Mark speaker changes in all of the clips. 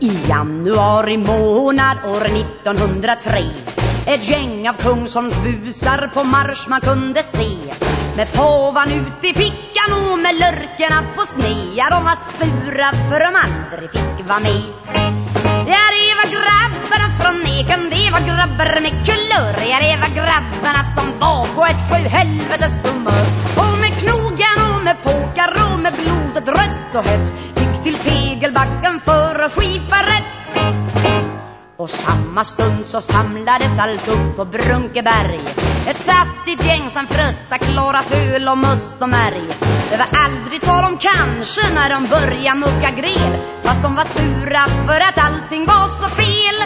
Speaker 1: I januari månad år 1903 Ett gäng av Kungsholms busar på marsch man kunde se. Med påvan ut i fickan och med lörkerna på snea De var sura för de aldrig fick vara med. Ja, det var grabbarna från Eken Det var grabbar med kulör Ja, det var grabbarna som var på ett sjuhelvetes humör. Och med knogen och med påkar och med blodet rött och hett Gick till tegelbacken för och skipa rätt. Och samma stund så samlades allt upp på Brunkeberg. Ett saftigt gäng som frösta klarat öl och must och märg. Det var aldrig tal om kanske när de började mucka gräl Fast de var sura för att allting var så fel.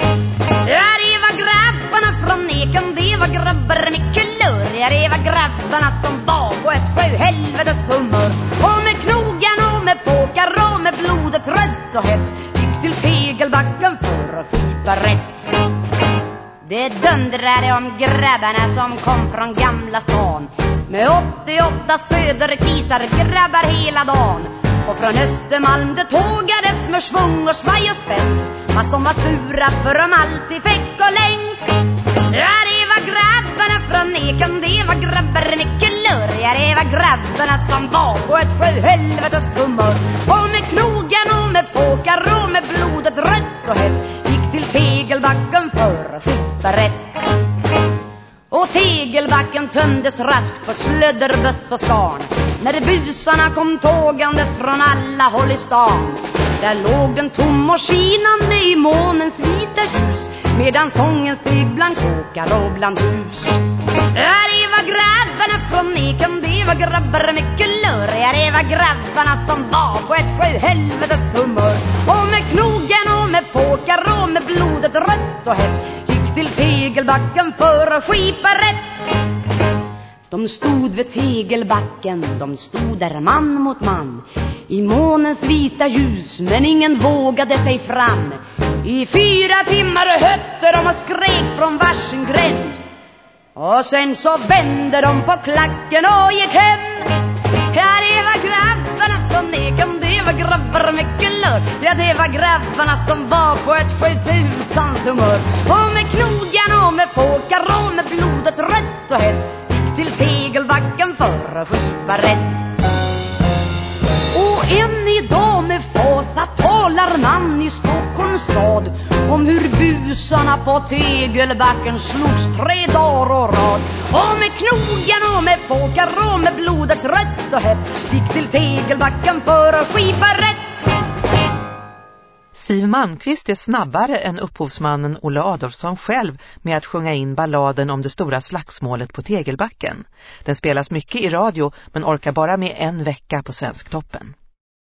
Speaker 1: Ja, det var grabbarna från Eken, det var grabbar med kulör. Ja, det var grabbarna som var på ett sjuhelvetes humör Och med knogen och med påkar och med blodet rött och hett. Gick för att skipa rätt Det dundrade om grabbarna som kom från gamla stan. Med 88 söderkisar grabbar hela dagen. Och från Östermalm det tågades med svung och svaj och spänst. Fast de var sura för de alltid fick och längst. Ja, det var grabbarna från Eken, det var grabbar med kulör Ja, det var grabbarna som var på ett sjuhelvetes humör Och med knogen och tegelbacken tömdes raskt på slödderböss och skarn. När busarna kom tågandes från alla håll i stan. Där låg den tom och skinande i månens vita ljus Medan sången steg bland kåkar och bland hus. Ja, det var grabbarna från Eken, det var grabbar med kulör Ja, det var grabbarna som var på ett sjuhelvetes backen för att skipa rätt. De stod vid tegelbacken, de stod där man mot man. I månens vita ljus, men ingen vågade sig fram. I fyra timmar hötte de och skrek från varsin gränd. Och sen så vände de på klacken och gick hem. Ja, det var grabbarna från Eken, det var grabbar med kulör Ja, det var grabbarna som var på ett sjutusans humör påkar och med blodet rött och hett. Gick till tegelbacken för att skipa rätt. Och än idag med fasa talar man i Stockholms stad Om hur busarna på tegelbacken slogs tre dagar och rad. Och med knogen och med påkar och med blodet rött och hett. Gick till tegelbacken för att skipa rätt.
Speaker 2: Siv Malmqvist är snabbare än upphovsmannen Olle Adolfsson själv med att sjunga in balladen om det stora slagsmålet på Tegelbacken. Den spelas mycket i radio men orkar bara med en vecka på Svensktoppen.